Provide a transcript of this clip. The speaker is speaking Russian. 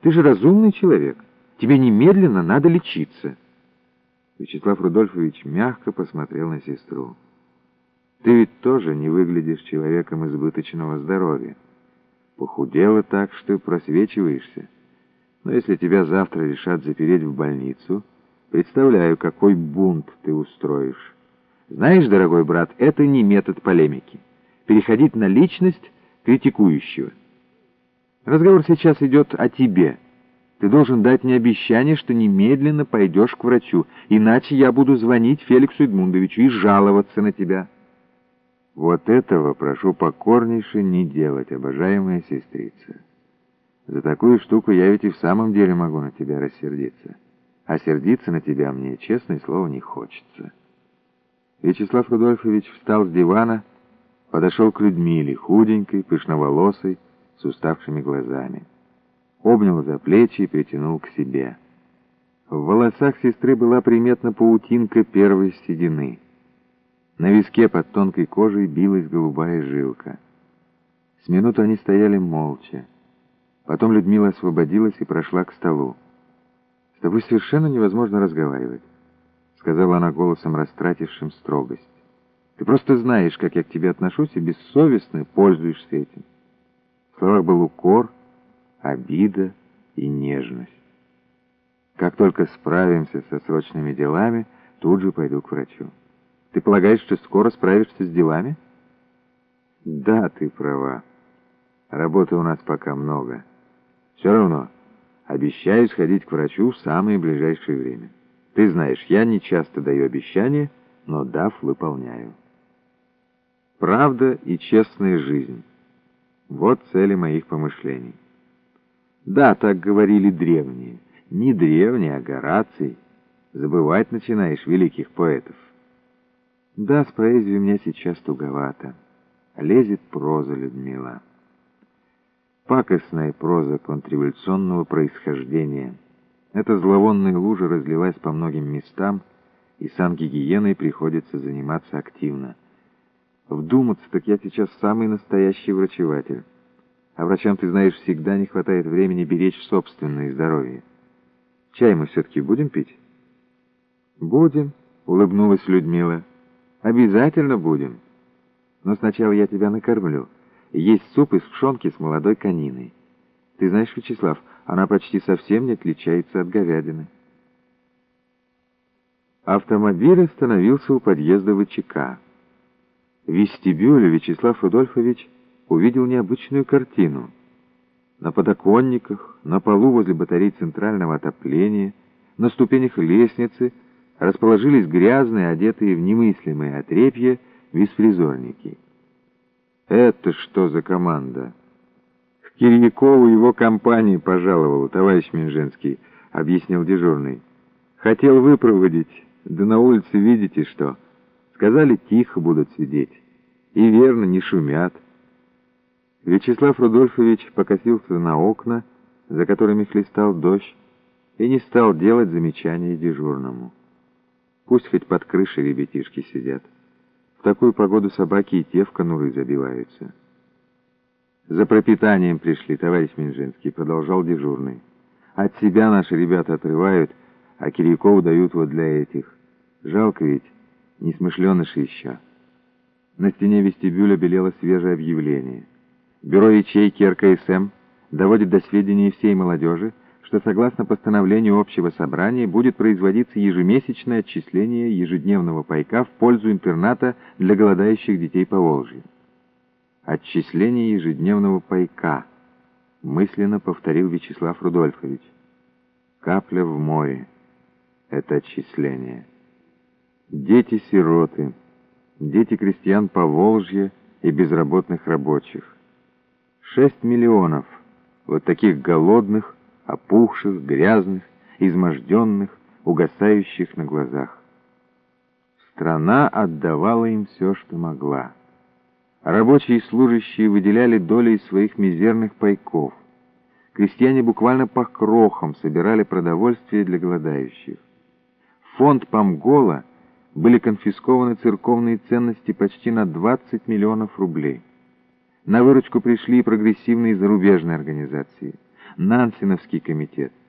Ты же разумный человек. Тебе немедленно надо лечиться. Вячеслав Рудольфович мягко посмотрел на сестру. Ты ведь тоже не выглядишь человеком избыточного здоровья. Похудела так, что просвечиваешься. Но если тебя завтра решат запереть в больницу, представляю, какой бунт ты устроишь. Знаешь, дорогой брат, это не метод полемики. Переходить на личность критикующего. Разговор сейчас идет о тебе. Ты должен дать мне обещание, что немедленно пойдешь к врачу, иначе я буду звонить Феликсу Эдмундовичу и жаловаться на тебя. Вот этого прошу покорнейше не делать, обожаемая сестрица. За такую штуку я ведь и в самом деле могу на тебя рассердиться. А сердиться на тебя мне, честное слово, не хочется. Вячеслав Рудольфович встал с дивана, подошел к Людмиле, худенькой, пышноволосой, с уставшими глазами. Обнял за плечи и притянул к себе. В волосах сестры была приметна паутинка первой седины. На виске под тонкой кожей билась голубая жилка. С минуту они стояли молча. Потом Людмила освободилась и прошла к столу. «С тобой совершенно невозможно разговаривать», — сказала она голосом, растратившим строгость. «Ты просто знаешь, как я к тебе отношусь, и бессовестно пользуешься этим». Словах был укор, обида и нежность. «Как только справимся со срочными делами, тут же пойду к врачу». «Ты полагаешь, что скоро справишься с делами?» «Да, ты права. Работы у нас пока много. Все равно...» Обещаю сходить к врачу в самое ближайшее время. Ты знаешь, я не часто даю обещания, но дав, выполняю. Правда и честная жизнь. Вот цели моих помышлений. Да, так говорили древние. Не древние, а Гораций. Забывать начинаешь великих поэтов. Да, с поэзией у меня сейчас туговато. Лезет проза, Людмила пакостная проза контрреволюционного происхождения. Эта зловонная лужа разлилась по многим местам, и сангигиеной приходится заниматься активно. Вдуматься, так я сейчас самый настоящий врачеватель. А врачам, ты знаешь, всегда не хватает времени беречь собственное здоровье. Чай мы все-таки будем пить? Будем, улыбнулась Людмила. Обязательно будем. Но сначала я тебя накормлю есть суп из пшенки с молодой кониной. Ты знаешь, Вячеслав, она почти совсем не отличается от говядины. Автомобиль остановился у подъезда ВЧК. Вестибюле Вячеслав Рудольфович увидел необычную картину. На подоконниках, на полу возле батарей центрального отопления, на ступенях лестницы расположились грязные, одетые в немыслимые отрепья, беспризорники. «Это что за команда?» «К Кирьякову его компании пожаловал, товарищ Минженский», — объяснил дежурный. «Хотел выпроводить, да на улице видите что. Сказали, тихо будут сидеть. И верно, не шумят». Вячеслав Рудольфович покосился на окна, за которыми хлестал дождь, и не стал делать замечания дежурному. Пусть хоть под крышей ребятишки сидят. В такую погоду собаки и те в конуры забиваются. «За пропитанием пришли, товарищ Минжинский», — продолжал дежурный. «От себя наши ребята отрывают, а Кирьякову дают вот для этих. Жалко ведь, несмышленыши еще». На стене вестибюля белело свежее объявление. Бюро ячейки РКСМ доводит до сведения всей молодежи, что согласно постановлению общего собрания будет производиться ежемесячное отчисление ежедневного пайка в пользу интерната для голодающих детей по Волжье. Отчисление ежедневного пайка, мысленно повторил Вячеслав Рудольфович. Капля в море — это отчисление. Дети-сироты, дети крестьян по Волжье и безработных рабочих. Шесть миллионов вот таких голодных, опухших, грязных, изможденных, угасающих на глазах. Страна отдавала им все, что могла. Рабочие и служащие выделяли доли из своих мизерных пайков. Крестьяне буквально по крохам собирали продовольствие для голодающих. Фонд Памгола были конфискованы церковные ценности почти на 20 миллионов рублей. На выручку пришли прогрессивные зарубежные организации – Нансеновский комитет.